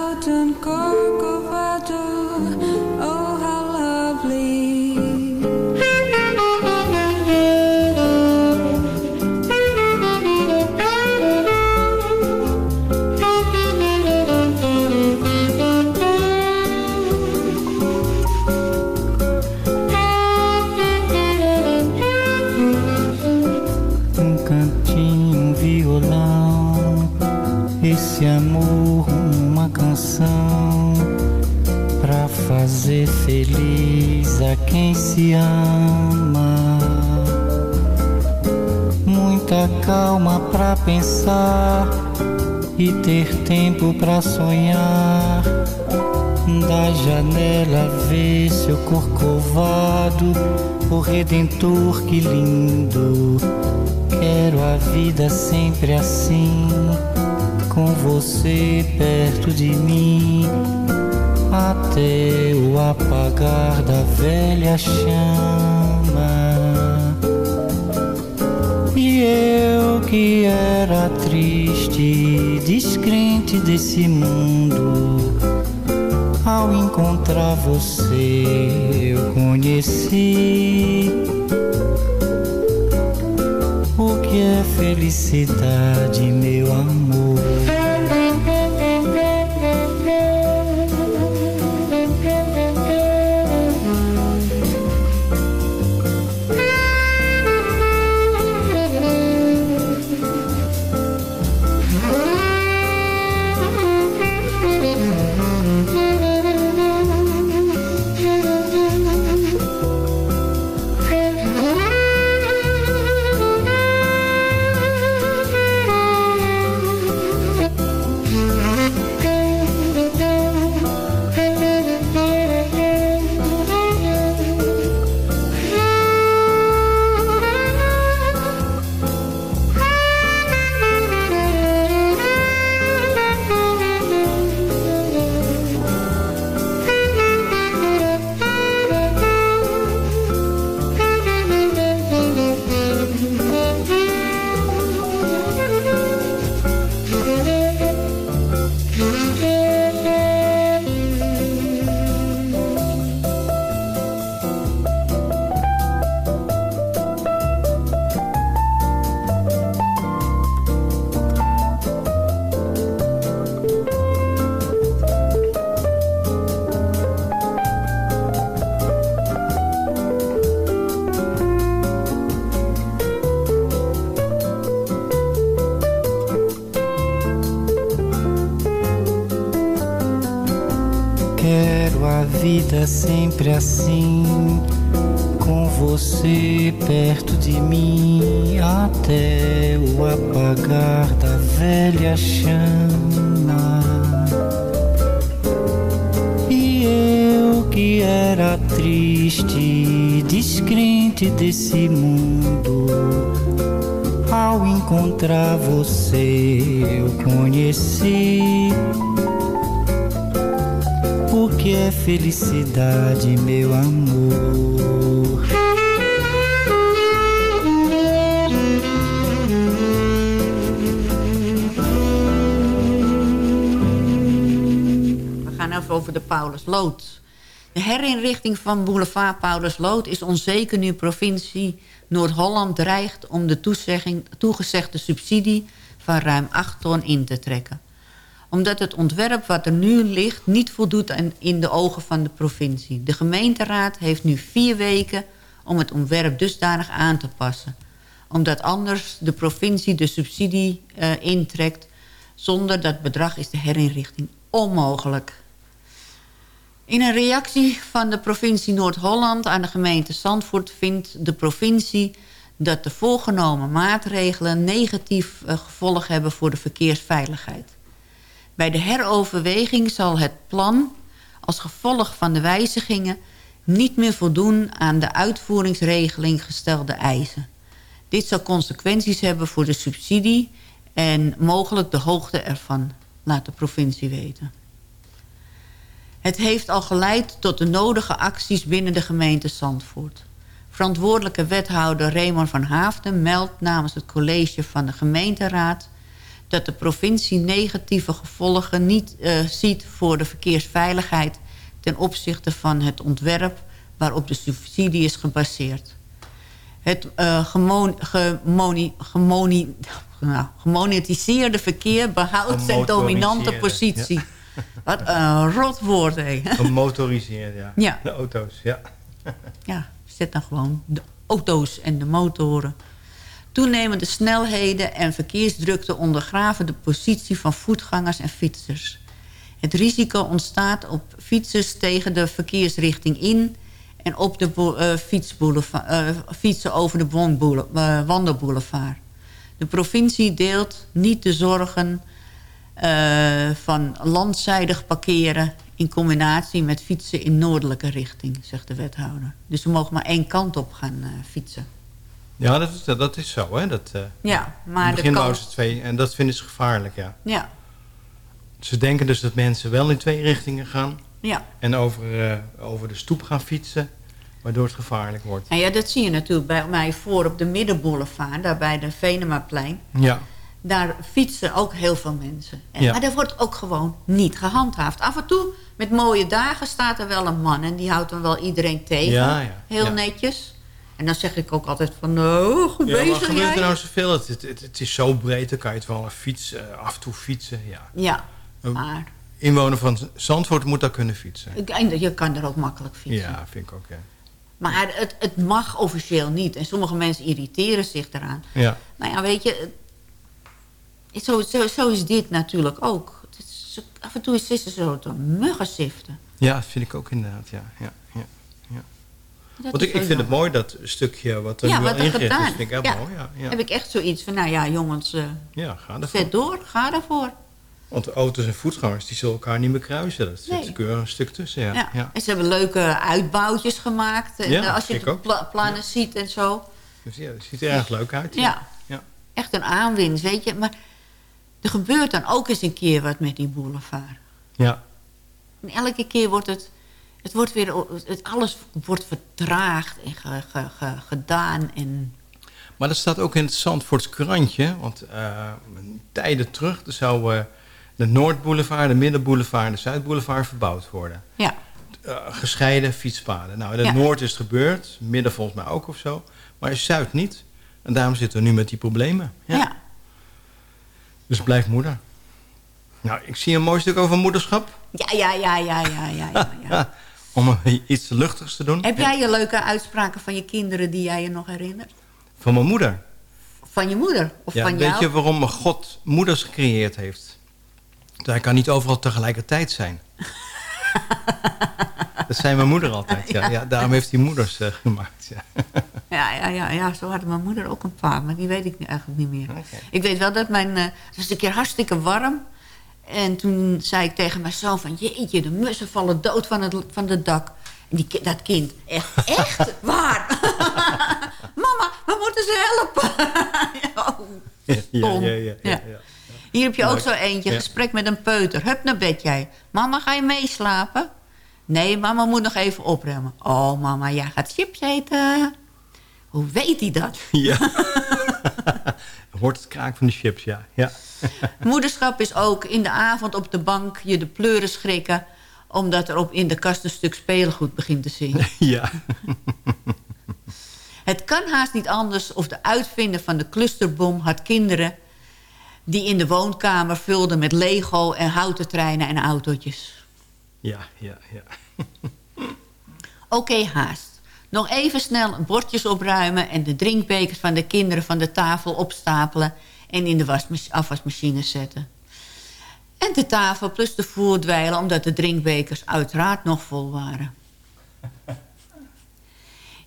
redentor que lindo. Quero a vida sempre assim, com você perto de mim, até o apagar da velha chama. E eu que era triste, descrente desse mundo, ao encontrar você eu conheci o que é felicidade, meu amor. De
herinrichting van boulevard Paulusloot is onzeker nu provincie Noord-Holland dreigt om de toegezegde subsidie van ruim 8 ton in te trekken. Omdat het ontwerp wat er nu ligt niet voldoet in de ogen van de provincie. De gemeenteraad heeft nu vier weken om het ontwerp dusdanig aan te passen. Omdat anders de provincie de subsidie eh, intrekt. Zonder dat bedrag is de herinrichting onmogelijk. In een reactie van de provincie Noord-Holland aan de gemeente Zandvoort... vindt de provincie dat de voorgenomen maatregelen... negatief eh, gevolg hebben voor de verkeersveiligheid. Bij de heroverweging zal het plan als gevolg van de wijzigingen... niet meer voldoen aan de uitvoeringsregeling gestelde eisen. Dit zal consequenties hebben voor de subsidie... en mogelijk de hoogte ervan, laat de provincie weten. Het heeft al geleid tot de nodige acties binnen de gemeente Zandvoort. Verantwoordelijke wethouder Raymond van Haafden meldt namens het college van de gemeenteraad... dat de provincie negatieve gevolgen niet eh, ziet voor de verkeersveiligheid... ten opzichte van het ontwerp waarop de subsidie is gebaseerd. Het gemon, gemoni, gemoni, nou, gemonetiseerde verkeer behoudt zijn dominante positie.
ja.
Wat een rot woord, hé.
Gemotoriseerd, ja.
Ja.
De auto's, ja.
Ja, zet dan gewoon de auto's en de motoren. Toenemende snelheden en verkeersdrukte ondergraven de positie van voetgangers en fietsers. Het risico ontstaat op fietsers tegen de verkeersrichting in... en op de eh, fietsen over de eh, wandelboulevard. De provincie deelt niet de zorgen eh, van landzijdig parkeren... in combinatie met fietsen in noordelijke richting, zegt de wethouder. Dus we mogen maar één kant op gaan eh, fietsen.
Ja, dat is, dat is zo, hè. Dat, eh,
Ja,
in
maar
het begin
kant...
ze twee, en dat vinden ze gevaarlijk, ja.
Ja,
Ze denken dus dat mensen wel in twee richtingen gaan...
ja.
en over, over de stoep gaan fietsen... waardoor het gevaarlijk wordt.
Nou ja, dat zie je natuurlijk bij mij voor op de Middenboulevard... daar bij de Venemaplein.
Ja,
Daar fietsen ook heel veel mensen. En,
Ja.
Maar dat wordt ook gewoon niet gehandhaafd. Af en toe, met mooie dagen, staat er wel een man... en die houdt dan wel iedereen tegen.
Ja, ja,
heel
ja.
netjes. En dan zeg ik ook altijd van... Nou, goed
ja maar
bezig
gebeurt
jij.
er nou zoveel? Het, het, het, het is zo breed, dan kan je het wel fiets, eh, af en toe fietsen. Ja.
Ja, maar
inwoner van Zandvoort moet daar kunnen fietsen.
ik, en je kan er ook makkelijk fietsen.
Ja, vind ik ook, ja.
Maar het, het mag officieel niet. En sommige mensen irriteren zich eraan.
Ja,
Nou ja, weet je... Zo, zo, zo is dit natuurlijk ook. Het is, zo- af en toe is het zo te muggensiften.
ja dat vind ik ook inderdaad, ja. ja, ja, ja. Want ik, ik vind het mooi, dat stukje wat er
Ja,
nu
wat er
ingericht is. vind ik
Ja.
mooi, ja. Ja,
Heb ik echt zoiets van, nou ja, jongens, eh,
ja ga ervoor.
zet door, ga ervoor.
Want de auto's en voetgangers, die zullen elkaar niet meer kruisen. Dat zit
Nee.
keurig een stuk tussen, ja.
Ja.
ja.
En ze hebben leuke uitbouwtjes gemaakt. En
Ja,
eh, als je de pla- plannen ziet en zo.
Dus ja, het ziet er erg leuk uit.
Ja.
ja.
Echt een aanwinst, weet je. Maar er gebeurt dan ook eens een keer wat met die boulevard.
Ja.
En elke keer wordt het... Het wordt weer... Het, alles wordt vertraagd en ge- ge- ge- gedaan. En
Maar dat staat ook in het Zandvoorts krantje. Want eh, tijden terug er zou eh, de Noordboulevard, de Middenboulevard en de Zuidboulevard verbouwd worden.
ja,
Eh, gescheiden fietspaden. Nou, in het
Ja.
Noord is het gebeurd. Midden volgens mij ook of zo. Maar in Zuid niet. En daarom zitten we nu met die problemen. Ja.
ja.
Dus blijf moeder. Nou, ik zie een mooi stuk over moederschap.
Ja, ja, ja, ja, ja, ja, ja, ja.
Om iets luchtigs te doen.
Heb jij je leuke uitspraken van je kinderen die jij je nog herinnert?
Van mijn moeder.
Van je moeder? Of
Ja,
van
weet
jou?
je waarom God moeders gecreëerd heeft? Hij kan niet overal tegelijkertijd zijn. dat zei mijn moeder altijd. Ja. Ja, daarom heeft hij moeders eh, gemaakt. Ja.
Ja, ja, ja, ja, zo had mijn moeder ook een paar, maar die weet ik eigenlijk niet meer. Ik weet wel dat mijn... eh, het was een keer hartstikke warm. En toen zei ik tegen mijn zoon van... Jeetje, de mussen vallen dood van het van het dak. En die, dat kind, echt, echt? Waar? Mama, we moeten ze helpen. oh,
Ja, ja, ja, ja.
Hier heb je ook zo eentje, gesprek met een peuter. Hup naar bed jij. Mama, ga je meeslapen? Nee, mama moet nog even opruimen. Oh, mama, jij gaat chips eten. Hoe weet hij dat?
Ja. Hoort het kraak van de chips, ja. ja.
Moederschap is ook in de avond op de bank je de pleuren schrikken... omdat er op in de kast een stuk speelgoed begint te zien.
ja.
Het kan haast niet anders of de uitvinder van de clusterbom had kinderen... die in de woonkamer vulden met Lego en houten treinen en autootjes.
Ja, ja, ja.
Oké, haast. Nog even snel bordjes opruimen... en de drinkbekers van de kinderen van de tafel opstapelen... en in de wasmach- afwasmachine zetten. En de tafel plus de voer dweilen... omdat de drinkbekers uiteraard nog vol waren.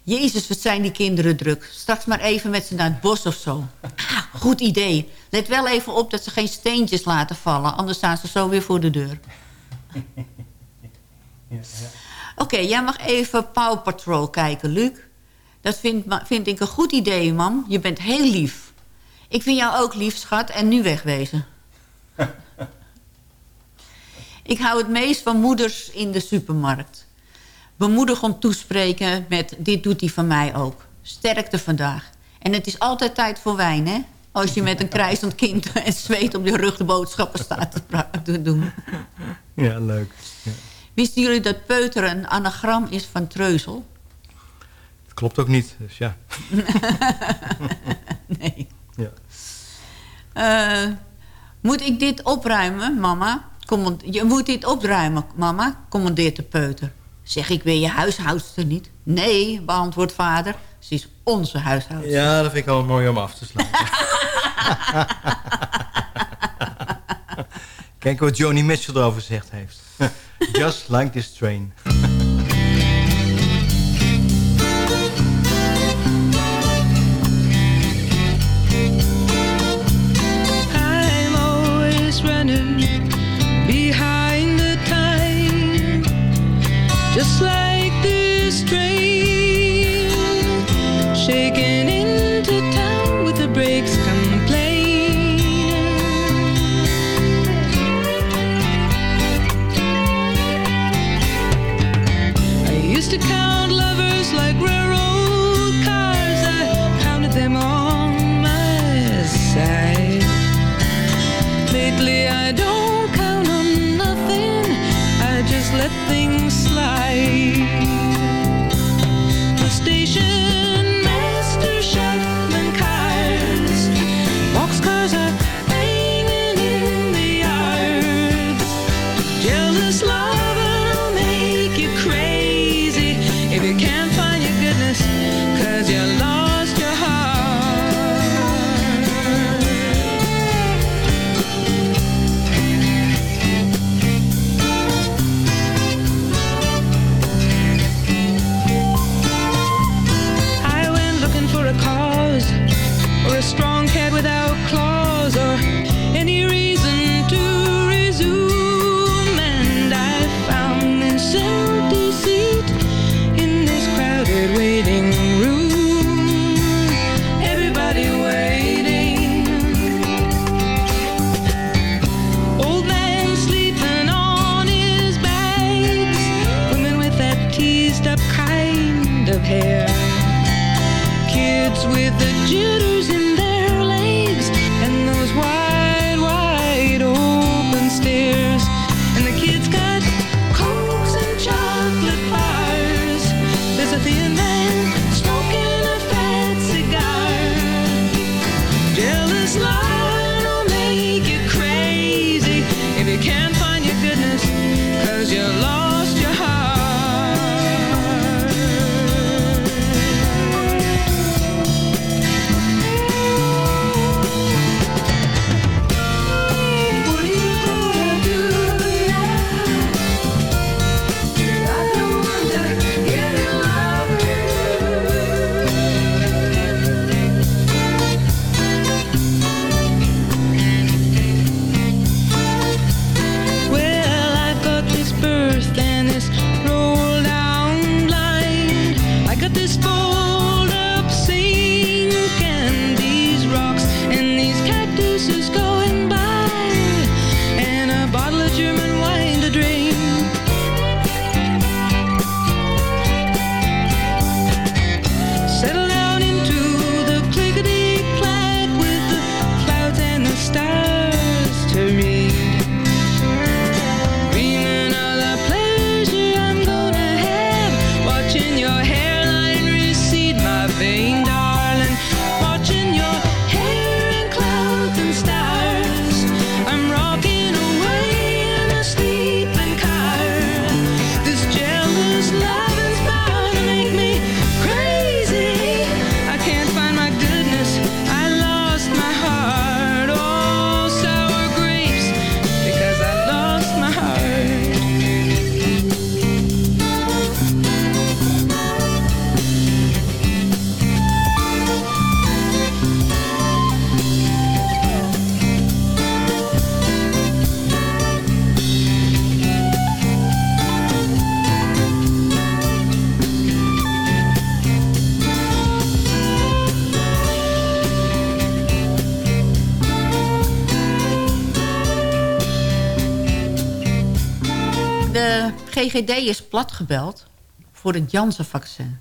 Jezus, wat zijn die kinderen druk. Straks maar even met ze naar het bos of zo. Ah, goed idee. Let wel even op dat ze geen steentjes laten vallen... anders staan ze zo weer voor de deur. Oké, jij mag even Paw Patrol kijken, Luc. Dat vind, vind ik een goed idee, mam. Je bent heel lief. Ik vind jou ook lief, schat. En nu wegwezen. ik hou het meest van moeders in de supermarkt. Bemoedigend toespreken met... dit doet hij van mij ook. Sterkte vandaag. En het is altijd tijd voor wijn, hè? Als je met een krijzend kind en zweet op je rug de boodschappen staat te doen.
Ja, leuk.
Wisten jullie dat peuter een anagram is van treuzel?
Dat klopt ook niet, dus ja.
nee.
Ja.
Eh, moet ik dit opruimen, mama? Je moet dit opruimen, mama, commandeert de peuter. Zeg, ik ben je huishoudster niet. Nee, beantwoordt vader. Ze is onze huishoudster.
Ja, dat vind ik wel mooi om af te sluiten. Kijk wat Johnny Mitchell erover gezegd heeft. Just like this train.
GGD is platgebeld voor het Janssen-vaccin.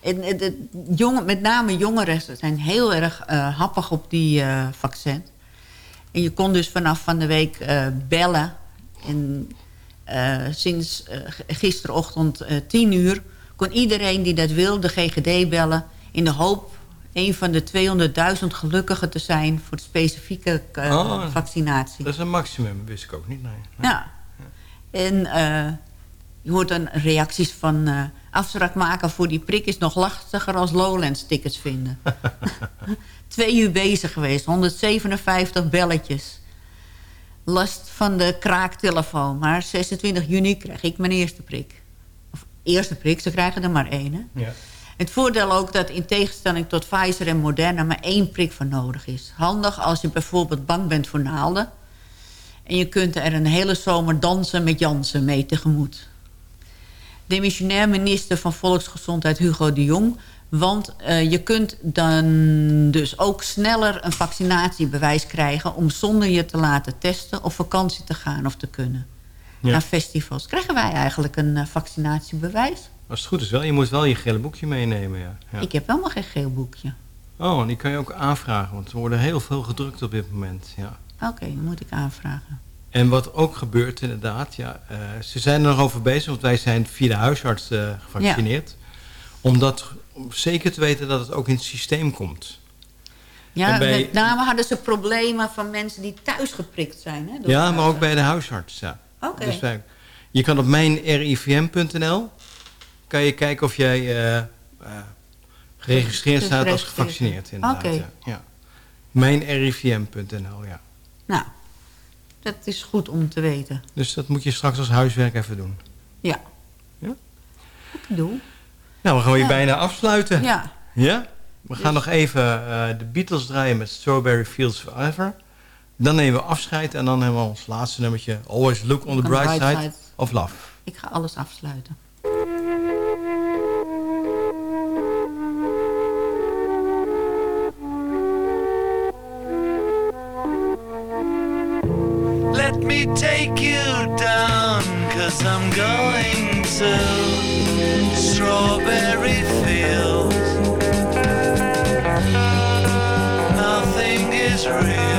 En, jongen, met name jongeren zijn heel erg eh, happig op die eh, vaccin. En je kon dus vanaf van de week eh, bellen. En sinds gisterochtend tien uur kon iedereen die dat wilde GGD bellen... in de hoop een van de 200.000 gelukkigen te zijn voor de specifieke
oh,
vaccinatie.
Dat is een maximum, wist ik ook niet. Nee.
Ja. En je hoort dan reacties van... afspraak maken voor die prik is nog lastiger als Lowlands tickets vinden. Twee uur bezig geweest, 157 belletjes. Last van de kraaktelefoon. Maar 26 juni krijg ik mijn eerste prik. Of eerste prik, ze krijgen er maar één. Hè?
Ja.
Het voordeel ook dat in tegenstelling tot Pfizer en Moderna... maar één prik voor nodig is. Handig als je bijvoorbeeld bang bent voor naalden. En je kunt er een hele zomer dansen met Jansen mee tegemoet. Demissionair minister van Volksgezondheid Hugo de Jong... want eh, je kunt dan dus ook sneller een vaccinatiebewijs krijgen... om zonder je te laten testen op vakantie te gaan of te kunnen.
Ja.
Naar festivals. Krijgen wij eigenlijk een eh, vaccinatiebewijs?
Als het goed is wel. Je moet wel je gele boekje meenemen, ja. ja.
Ik heb helemaal geen geel boekje.
Oh, en die kan je ook aanvragen, want er worden heel veel gedrukt op dit moment, ja.
Oké, moet ik aanvragen.
En wat ook gebeurt inderdaad, ja, eh, ze zijn er nog over bezig, want wij zijn via de huisarts eh, gevaccineerd. Omdat, om zeker te weten dat het ook in het systeem komt.
Ja,
bij-
met name hadden ze problemen van mensen die thuis geprikt zijn. Hè, door
Ja, maar ook bij de huisarts, ja.
Oké.
Dus wij- je kan op mijnrivm.nl kan je kijken of jij eh, geregistreerd staat als gevaccineerd. Inderdaad,
Oké.
ja. Mijnrivm.nl, ja.
Nou, dat is goed om te weten.
Dus dat moet je straks als huiswerk even doen.
Ja.
Ja?
Ik doe.
Nou, we gaan weer
Ja.
bijna afsluiten.
Ja.
Ja? We gaan nog even eh, de Beatles draaien met Strawberry Fields Forever. Dan nemen we afscheid en dan hebben we ons laatste nummertje... Always Look on the Bright, side, of Love.
Ik ga alles afsluiten.
Let me take you down, cause I'm going to Strawberry Fields. Nothing is real,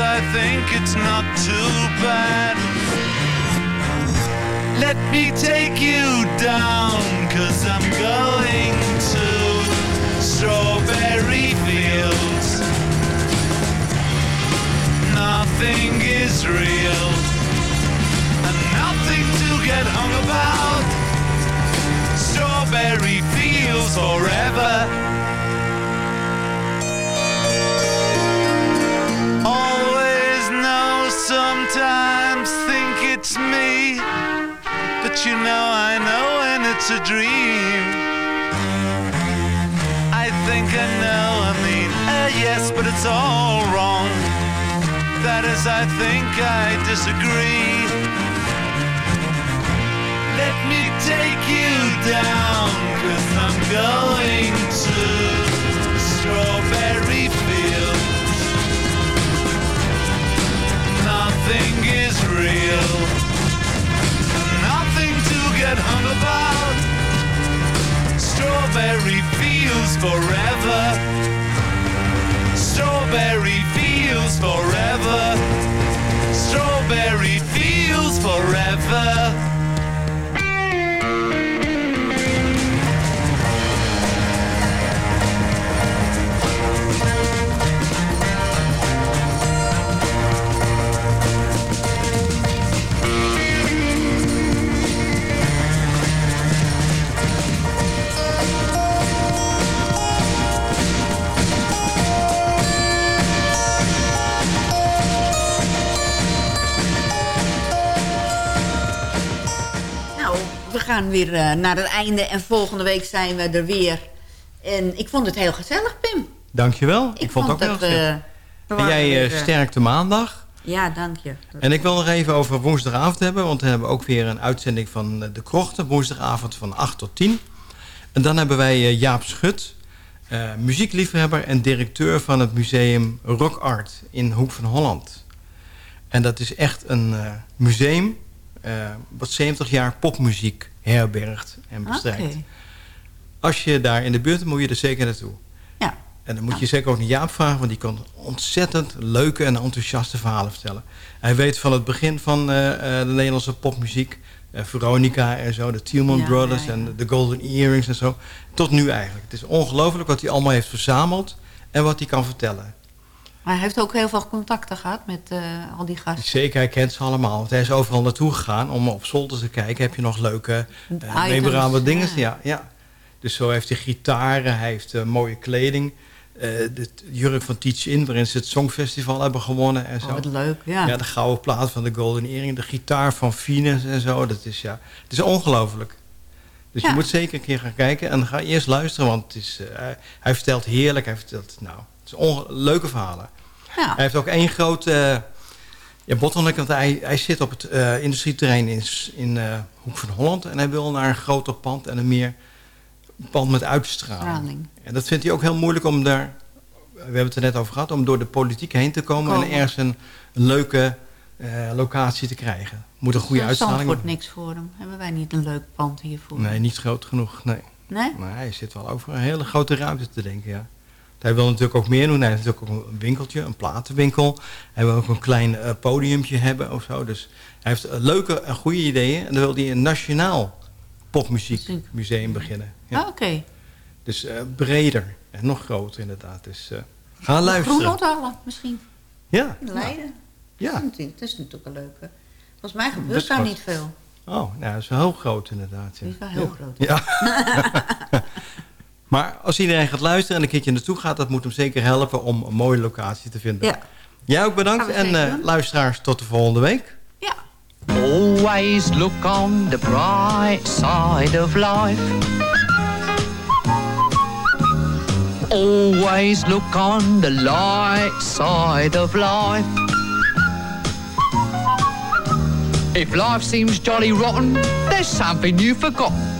I think it's not too bad. Let me take you down, cause I'm going to Strawberry a dream. I think I know, I mean, uh, yes, but it's all wrong. That is, I think I disagree. Let me take you down, cause I'm going to Strawberry Fields. Nothing is real, get hung about. Strawberry fields forever. Strawberry fields forever. Strawberry fields forever.
Gaan weer eh, naar het einde en volgende week zijn we er weer. En ik vond het heel gezellig, Pim.
Dankjewel. Ik,
Ik
vond het ook heel gezellig.
eh, we
En jij
weer,
eh, sterkte maandag.
Ja, dank je.
En ik wil nog even over woensdagavond hebben. Want we hebben ook weer een uitzending van De Krochten. Woensdagavond van 8 tot 10. En dan hebben wij Jaap Schut. muziekliefhebber en directeur van het museum Rock Art in Hoek van Holland. En dat is echt een museum wat 70 jaar popmuziek herbergt en bestrijdt.
Oké.
Als je daar in de buurt bent, moet je er zeker naartoe.
Ja.
En dan moet je zeker ook naar Jaap vragen, want die kan ontzettend leuke en enthousiaste verhalen vertellen. Hij weet van het begin van eh, eh, de Nederlandse popmuziek, eh, Veronica en zo, de Tielman
Ja,
Brothers
ja, ja.
en de Golden Earrings en zo, tot nu eigenlijk. Het is ongelooflijk wat hij allemaal heeft verzameld en wat hij kan vertellen.
Maar hij heeft ook heel veel contacten gehad met eh, al die gasten.
Zeker, hij kent ze allemaal, want hij is overal naartoe gegaan om op zolder te kijken. Heb je nog leuke,
Items,
memorabele dingen?
ja.
Ja. Ja, Dus zo heeft hij gitaren, hij heeft eh, mooie kleding. de jurk van Teach In, waarin ze het Songfestival hebben gewonnen en zo.
Oh, wat leuk, ja.
Ja, de gouden plaat van de Golden Earring, de gitaar van Venus en zo. Dat is, ja, het is ongelooflijk. Dus
Ja.
je moet zeker een keer gaan kijken en ga eerst luisteren, want het is, hij- vertelt heerlijk. Hij vertelt, nou, is leuke verhalen.
Ja.
Hij heeft ook één groot eh ja, bottleneck, want hij, hij zit op het eh, industrieterrein in, in eh, Hoek van Holland. En hij wil naar een groter pand en een meer pand met uitstraling.
Straling.
En dat vindt hij ook heel moeilijk om daar, we hebben het er net over gehad, om door de politiek heen te komen,
Komen.
en ergens een, een leuke eh, locatie te krijgen. Moet een goede uitstraling
wordt niks voor hem. Hebben wij niet een leuk pand hiervoor?
Nee, niet groot genoeg. Nee.
Nee?
Maar hij zit wel over een hele grote ruimte te denken, ja. Hij wil natuurlijk ook meer doen. Hij heeft natuurlijk ook een winkeltje, een platenwinkel. Hij wil ook een klein eh, podiumpje hebben of zo. Dus hij heeft eh, leuke en goede ideeën. En dan wil hij een nationaal popmuziekmuseum beginnen. Ja.
Ah, Oké.
Dus eh, breder en nog groter inderdaad. Dus eh, ga luisteren.
Groenhouthallen misschien.
Ja.
In Leiden.
Ja.
Dat is natuurlijk- Dat is natuurlijk een leuke. Volgens mij gebeurt daar niet veel.
Oh, nou, dat is wel heel groot inderdaad. Ja.
Die is wel heel
Ja.
groot.
Ja. maar als iedereen gaat luisteren en een keertje naartoe gaat... dat moet hem zeker helpen om een mooie locatie te vinden.
Ja.
Jij ook bedankt. En eh, luisteraars, tot de volgende week.
Always look on the bright side of life. Always look on the light side of life. If life seems jolly rotten, there's something you've forgotten,